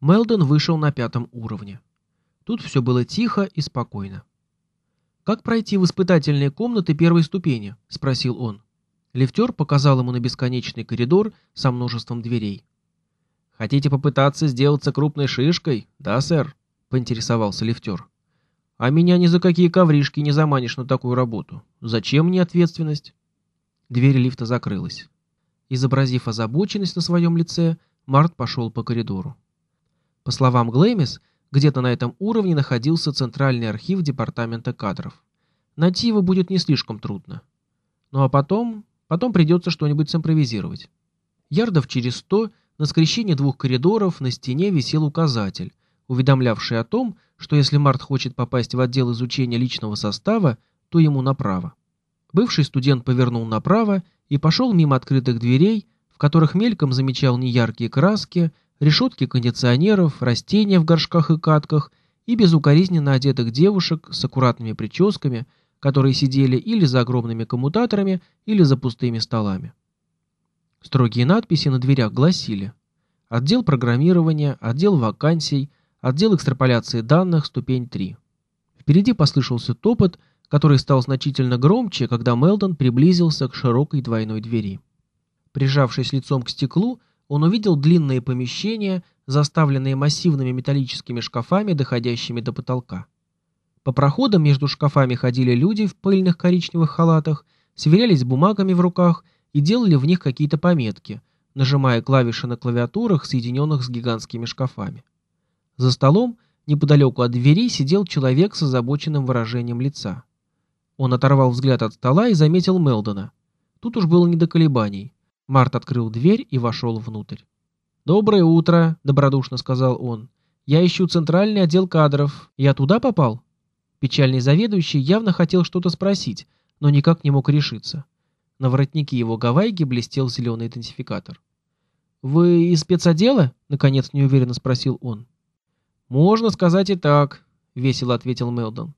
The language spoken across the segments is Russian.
Мелдон вышел на пятом уровне. Тут все было тихо и спокойно. «Как пройти в испытательные комнаты первой ступени?» – спросил он. Лифтер показал ему на бесконечный коридор со множеством дверей. «Хотите попытаться сделаться крупной шишкой, да, сэр?» — поинтересовался лифтер. «А меня ни за какие ковришки не заманишь на такую работу. Зачем мне ответственность?» Дверь лифта закрылась. Изобразив озабоченность на своем лице, Март пошел по коридору. По словам Глэмис, где-то на этом уровне находился центральный архив департамента кадров. Найти его будет не слишком трудно. Ну а потом... потом придется что-нибудь симпровизировать. Ярдов через сто на скрещении двух коридоров на стене висел указатель, уведомлявший о том, что если Март хочет попасть в отдел изучения личного состава, то ему направо. Бывший студент повернул направо и пошел мимо открытых дверей, в которых мельком замечал неяркие краски, решетки кондиционеров, растения в горшках и катках и безукоризненно одетых девушек с аккуратными прическами, которые сидели или за огромными коммутаторами, или за пустыми столами. Строгие надписи на дверях гласили «Отдел программирования», «Отдел вакансий», «Отдел экстраполяции данных», ступень 3. Впереди послышался топот, который стал значительно громче, когда Мелдон приблизился к широкой двойной двери. Прижавшись лицом к стеклу, он увидел длинные помещения, заставленные массивными металлическими шкафами, доходящими до потолка. По проходам между шкафами ходили люди в пыльных коричневых халатах, сверялись бумагами в руках и делали в них какие-то пометки, нажимая клавиши на клавиатурах, соединенных с гигантскими шкафами. За столом, неподалеку от двери, сидел человек с озабоченным выражением лица. Он оторвал взгляд от стола и заметил Мелдона. Тут уж было не до колебаний. Март открыл дверь и вошел внутрь. «Доброе утро», — добродушно сказал он. «Я ищу центральный отдел кадров. Я туда попал?» Печальный заведующий явно хотел что-то спросить, но никак не мог решиться. На воротнике его гавайки блестел зеленый идентификатор. «Вы из спецотдела?» — наконец неуверенно спросил он. «Можно сказать и так», — весело ответил Мелдон.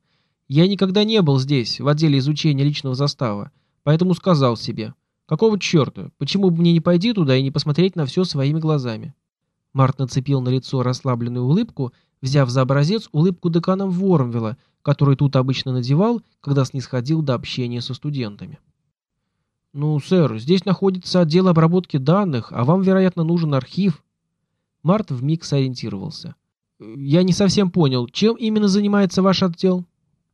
«Я никогда не был здесь, в отделе изучения личного застава, поэтому сказал себе, какого черта, почему бы мне не пойти туда и не посмотреть на все своими глазами?» Март нацепил на лицо расслабленную улыбку, взяв за образец улыбку декана Вормвилла, который тут обычно надевал, когда снисходил до общения со студентами. «Ну, сэр, здесь находится отдел обработки данных, а вам, вероятно, нужен архив». Март вмиг сориентировался. «Я не совсем понял, чем именно занимается ваш отдел?»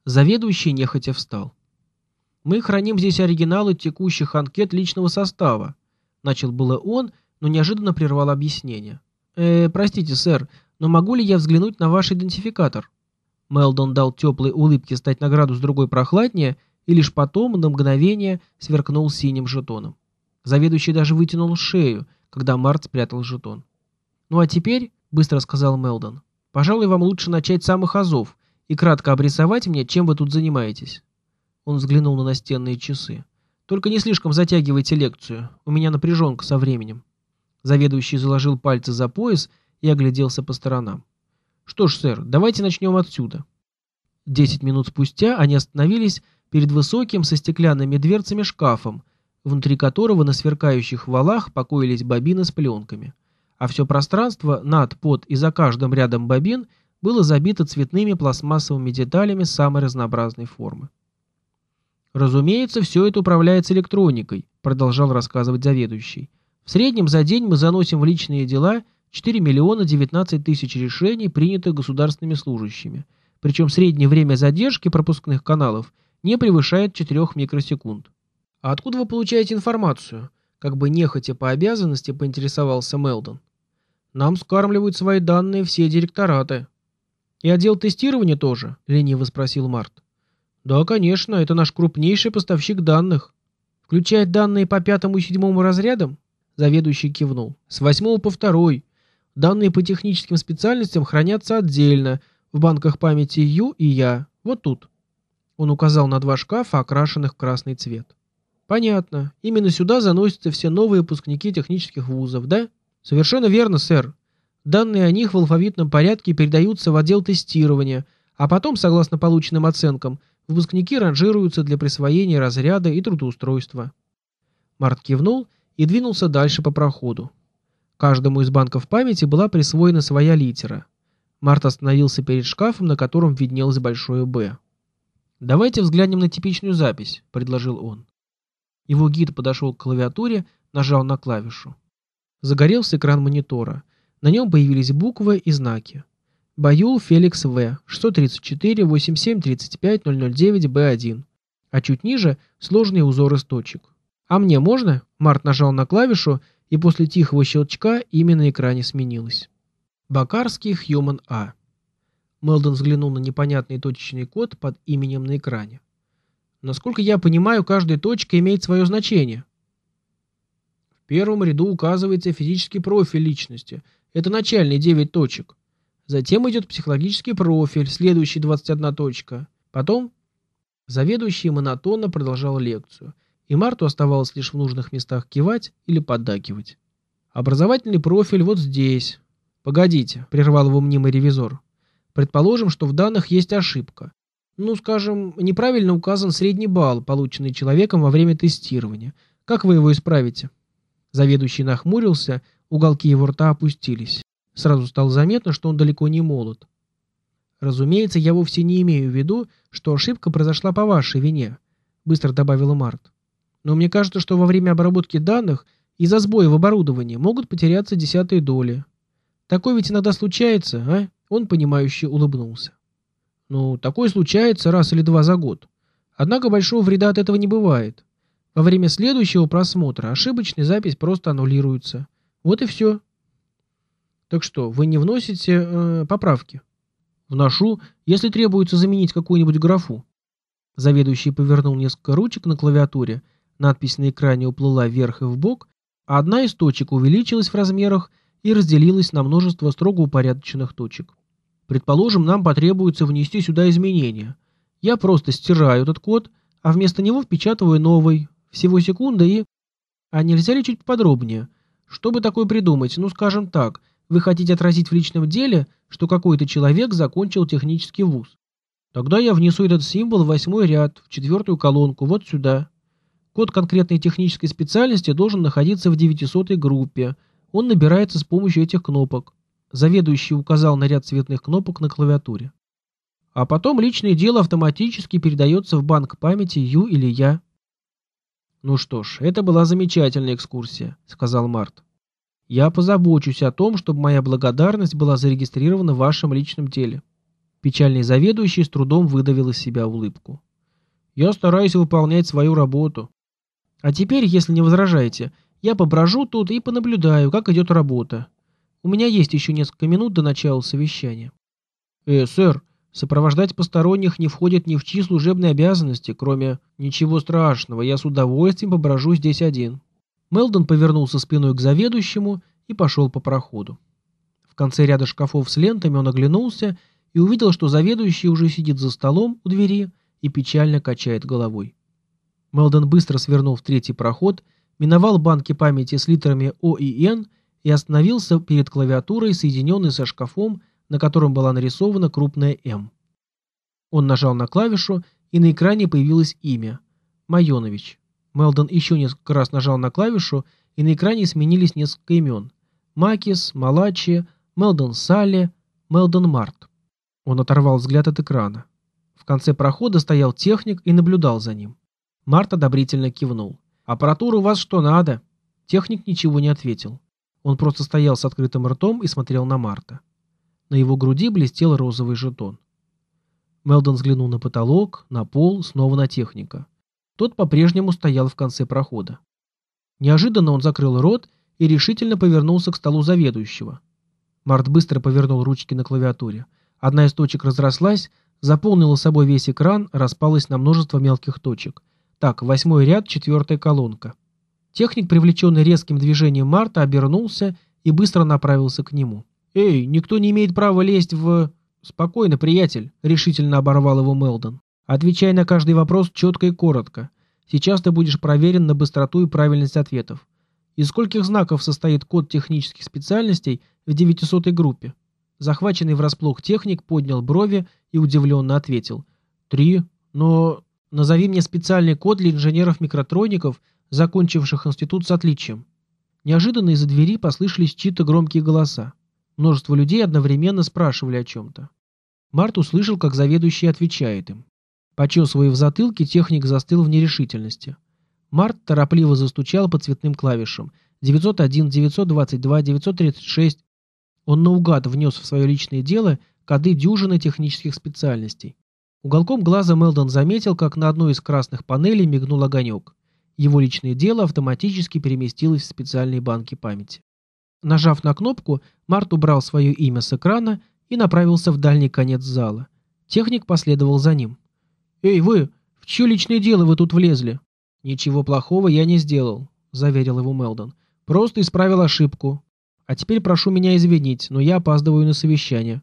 Заведующий нехотя встал. «Мы храним здесь оригиналы текущих анкет личного состава», начал было он, но неожиданно прервал объяснение. «Э, простите, сэр, но могу ли я взглянуть на ваш идентификатор?» Мелдон дал теплой улыбке стать на градус другой прохладнее и лишь потом на мгновение сверкнул синим жетоном. Заведующий даже вытянул шею, когда Март спрятал жетон. «Ну а теперь», — быстро сказал Мелдон, — «пожалуй, вам лучше начать с самых азов и кратко обрисовать мне, чем вы тут занимаетесь». Он взглянул на настенные часы. «Только не слишком затягивайте лекцию, у меня напряженка со временем». Заведующий заложил пальцы за пояс и огляделся по сторонам. «Что ж, сэр, давайте начнем отсюда». Десять минут спустя они остановились перед высоким со стеклянными дверцами шкафом, внутри которого на сверкающих валах покоились бобины с пленками, а все пространство над, под и за каждым рядом бобин было забито цветными пластмассовыми деталями самой разнообразной формы. «Разумеется, все это управляется электроникой», продолжал рассказывать заведующий. «В среднем за день мы заносим в личные дела 4 миллиона 19 тысяч решений, принятых государственными служащими. Причем среднее время задержки пропускных каналов – не превышает 4 микросекунд. «А откуда вы получаете информацию?» Как бы нехотя по обязанности поинтересовался Мелдон. «Нам скармливают свои данные все директораты». «И отдел тестирования тоже?» — лениво спросил Март. «Да, конечно, это наш крупнейший поставщик данных. Включает данные по пятому и седьмому разрядам?» Заведующий кивнул. «С восьмого по второй. Данные по техническим специальностям хранятся отдельно, в банках памяти Ю и Я, вот тут». Он указал на два шкафа, окрашенных в красный цвет. Понятно. Именно сюда заносятся все новые выпускники технических вузов, да? Совершенно верно, сэр. Данные о них в алфавитном порядке передаются в отдел тестирования, а потом, согласно полученным оценкам, выпускники ранжируются для присвоения разряда и трудоустройства. Март кивнул и двинулся дальше по проходу. Каждому из банков памяти была присвоена своя литера. Март остановился перед шкафом, на котором виднелось большое «Б». «Давайте взглянем на типичную запись», — предложил он. Его гид подошел к клавиатуре, нажал на клавишу. Загорелся экран монитора. На нем появились буквы и знаки. Баюл Феликс В. 634 8735 009 Б1. А чуть ниже сложный узор из точек. «А мне можно?» Март нажал на клавишу, и после тихого щелчка имя на экране сменилось. Бакарский Хьюман А. Мелдон взглянул на непонятный точечный код под именем на экране. Насколько я понимаю, каждая точка имеет свое значение. В первом ряду указывается физический профиль личности. Это начальные 9 точек. Затем идет психологический профиль, следующие 21 точка. Потом заведующий монотонно продолжал лекцию – и Марту оставалось лишь в нужных местах кивать или поддакивать. Образовательный профиль вот здесь. Погодите, прервал его мнимый ревизор. Предположим, что в данных есть ошибка. Ну, скажем, неправильно указан средний балл, полученный человеком во время тестирования. Как вы его исправите? Заведующий нахмурился, уголки его рта опустились. Сразу стало заметно, что он далеко не молод. Разумеется, я вовсе не имею в виду, что ошибка произошла по вашей вине, быстро добавила Март. Но мне кажется, что во время обработки данных из-за сбоя в оборудовании могут потеряться десятые доли. Такое ведь иногда случается, а? Он, понимающе улыбнулся. Ну, такое случается раз или два за год. Однако большого вреда от этого не бывает. Во время следующего просмотра ошибочная запись просто аннулируется. Вот и все. Так что, вы не вносите э, поправки? Вношу, если требуется заменить какую-нибудь графу. Заведующий повернул несколько ручек на клавиатуре Надпись на экране уплыла вверх и вбок, а одна из точек увеличилась в размерах и разделилась на множество строго упорядоченных точек. Предположим, нам потребуется внести сюда изменения. Я просто стираю этот код, а вместо него впечатываю новый. Всего секунда и... А нельзя ли чуть подробнее? Чтобы такое придумать? Ну, скажем так, вы хотите отразить в личном деле, что какой-то человек закончил технический вуз. Тогда я внесу этот символ в восьмой ряд, в четвертую колонку, вот сюда. Код конкретной технической специальности должен находиться в 900 группе. Он набирается с помощью этих кнопок. Заведующий указал на ряд цветных кнопок на клавиатуре. А потом личное дело автоматически передается в банк памяти Ю или Я. «Ну что ж, это была замечательная экскурсия», — сказал Март. «Я позабочусь о том, чтобы моя благодарность была зарегистрирована в вашем личном деле». Печальный заведующий с трудом выдавил из себя улыбку. «Я стараюсь выполнять свою работу. А теперь, если не возражаете, я поброжу тут и понаблюдаю, как идет работа. У меня есть еще несколько минут до начала совещания. Э, сэр, сопровождать посторонних не входит ни в чьи служебные обязанности, кроме ничего страшного, я с удовольствием поброжу здесь один. Мелдон повернулся спиной к заведующему и пошел по проходу. В конце ряда шкафов с лентами он оглянулся и увидел, что заведующий уже сидит за столом у двери и печально качает головой. Мелдон быстро свернул в третий проход, миновал банки памяти с литерами О и Н и остановился перед клавиатурой, соединенной со шкафом, на котором была нарисована крупная М. Он нажал на клавишу, и на экране появилось имя – Майонович. Мелдон еще несколько раз нажал на клавишу, и на экране сменились несколько имен – Макис, Малачи, Мелдон Салли, Мелдон Март. Он оторвал взгляд от экрана. В конце прохода стоял техник и наблюдал за ним. Март одобрительно кивнул. «Аппаратура у вас что надо?» Техник ничего не ответил. Он просто стоял с открытым ртом и смотрел на Марта. На его груди блестел розовый жетон. Мелдон взглянул на потолок, на пол, снова на техника. Тот по-прежнему стоял в конце прохода. Неожиданно он закрыл рот и решительно повернулся к столу заведующего. Март быстро повернул ручки на клавиатуре. Одна из точек разрослась, заполнила собой весь экран, распалась на множество мелких точек – так, восьмой ряд, четвертая колонка. Техник, привлеченный резким движением Марта, обернулся и быстро направился к нему. «Эй, никто не имеет права лезть в...» «Спокойно, приятель», — решительно оборвал его Мелдон. «Отвечай на каждый вопрос четко и коротко. Сейчас ты будешь проверен на быстроту и правильность ответов. Из скольких знаков состоит код технических специальностей в 900 группе?» Захваченный врасплох техник поднял брови и удивленно ответил. «Три. Но Назови мне специальный код для инженеров-микротроников, закончивших институт с отличием. Неожиданно из-за двери послышались чьи-то громкие голоса. Множество людей одновременно спрашивали о чем-то. Март услышал, как заведующий отвечает им. Почесывая в затылке, техник застыл в нерешительности. Март торопливо застучал по цветным клавишам. 901, 922, 936. Он наугад внес в свое личное дело коды дюжины технических специальностей. Уголком глаза Мелдон заметил, как на одной из красных панелей мигнул огонек. Его личное дело автоматически переместилось в специальные банки памяти. Нажав на кнопку, Март убрал свое имя с экрана и направился в дальний конец зала. Техник последовал за ним. «Эй, вы! В чье личное дело вы тут влезли?» «Ничего плохого я не сделал», — заверил его Мелдон. «Просто исправил ошибку. А теперь прошу меня извинить, но я опаздываю на совещание».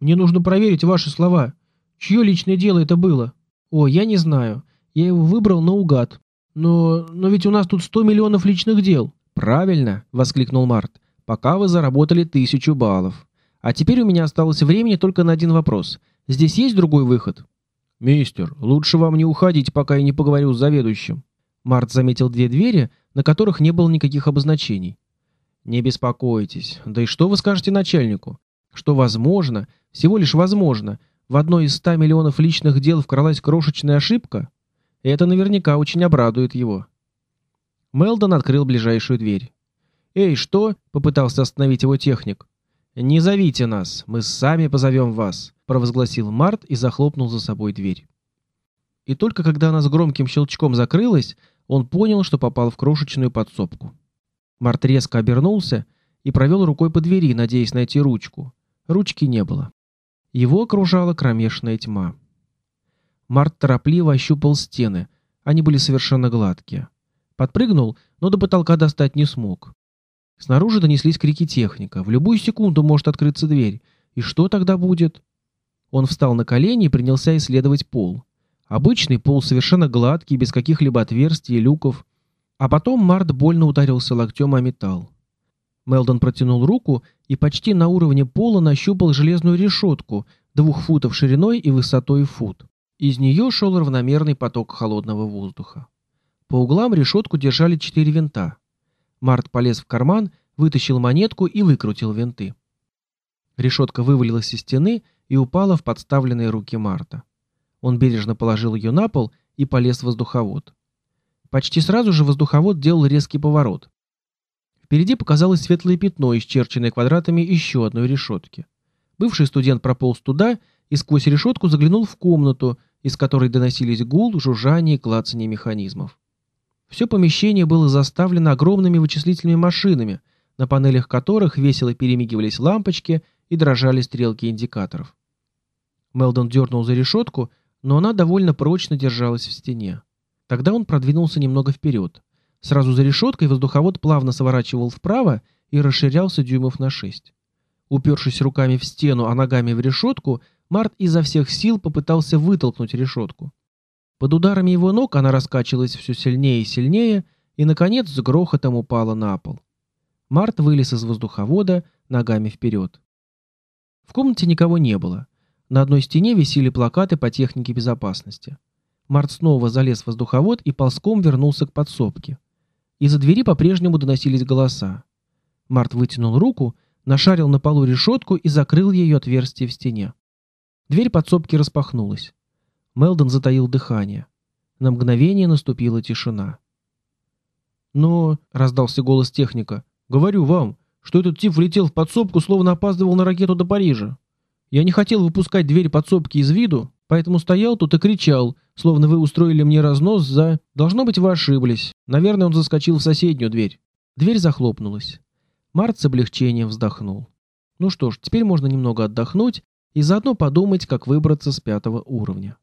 «Мне нужно проверить ваши слова. Чье личное дело это было?» «О, я не знаю. Я его выбрал наугад. Но... но ведь у нас тут 100 миллионов личных дел». «Правильно», — воскликнул Март. «Пока вы заработали тысячу баллов. А теперь у меня осталось времени только на один вопрос. Здесь есть другой выход?» «Мистер, лучше вам не уходить, пока я не поговорю с заведующим». Март заметил две двери, на которых не было никаких обозначений. «Не беспокойтесь. Да и что вы скажете начальнику? Что возможно, всего лишь возможно, в одной из ста миллионов личных дел вкралась крошечная ошибка? Это наверняка очень обрадует его». Мелдон открыл ближайшую дверь. «Эй, что?» — попытался остановить его техник. «Не зовите нас, мы сами позовем вас», — провозгласил Март и захлопнул за собой дверь. И только когда она с громким щелчком закрылась, он понял, что попал в крошечную подсобку. Март резко обернулся и провел рукой по двери, надеясь найти ручку. Ручки не было. Его окружала кромешная тьма. Март торопливо ощупал стены. Они были совершенно гладкие. Подпрыгнул, но до потолка достать не смог. Снаружи донеслись крики техника. В любую секунду может открыться дверь. И что тогда будет? Он встал на колени и принялся исследовать пол. Обычный пол совершенно гладкий, без каких-либо отверстий и люков. А потом Март больно ударился локтем о металл. Мелдон протянул руку и почти на уровне пола нащупал железную решетку, двух футов шириной и высотой фут. Из нее шел равномерный поток холодного воздуха. По углам решетку держали четыре винта. Март полез в карман, вытащил монетку и выкрутил винты. Решетка вывалилась из стены и упала в подставленные руки Марта. Он бережно положил ее на пол и полез в воздуховод. Почти сразу же воздуховод делал резкий поворот. Впереди показалось светлое пятно, исчерченное квадратами еще одной решетки. Бывший студент прополз туда и сквозь решетку заглянул в комнату, из которой доносились гул, жужжание и клацание механизмов. Все помещение было заставлено огромными вычислительными машинами, на панелях которых весело перемигивались лампочки и дрожали стрелки индикаторов. Мелдон дернул за решетку, но она довольно прочно держалась в стене. Тогда он продвинулся немного вперед. Сразу за решеткой воздуховод плавно сворачивал вправо и расширялся дюймов на шесть. Упершись руками в стену, а ногами в решетку, Март изо всех сил попытался вытолкнуть решетку. Под ударами его ног она раскачивалась все сильнее и сильнее и, наконец, с грохотом упала на пол. Март вылез из воздуховода ногами вперед. В комнате никого не было. На одной стене висели плакаты по технике безопасности. Март снова залез в воздуховод и ползком вернулся к подсобке. Из-за двери по-прежнему доносились голоса. Март вытянул руку, нашарил на полу решетку и закрыл ее отверстие в стене. Дверь подсобки распахнулась. Мелдон затаил дыхание. На мгновение наступила тишина. «Но...» — раздался голос техника. «Говорю вам, что этот тип влетел в подсобку, словно опаздывал на ракету до Парижа. Я не хотел выпускать дверь подсобки из виду, поэтому стоял тут и кричал, словно вы устроили мне разнос за... Должно быть, вы ошиблись. Наверное, он заскочил в соседнюю дверь». Дверь захлопнулась. Март с облегчением вздохнул. Ну что ж, теперь можно немного отдохнуть и заодно подумать, как выбраться с пятого уровня.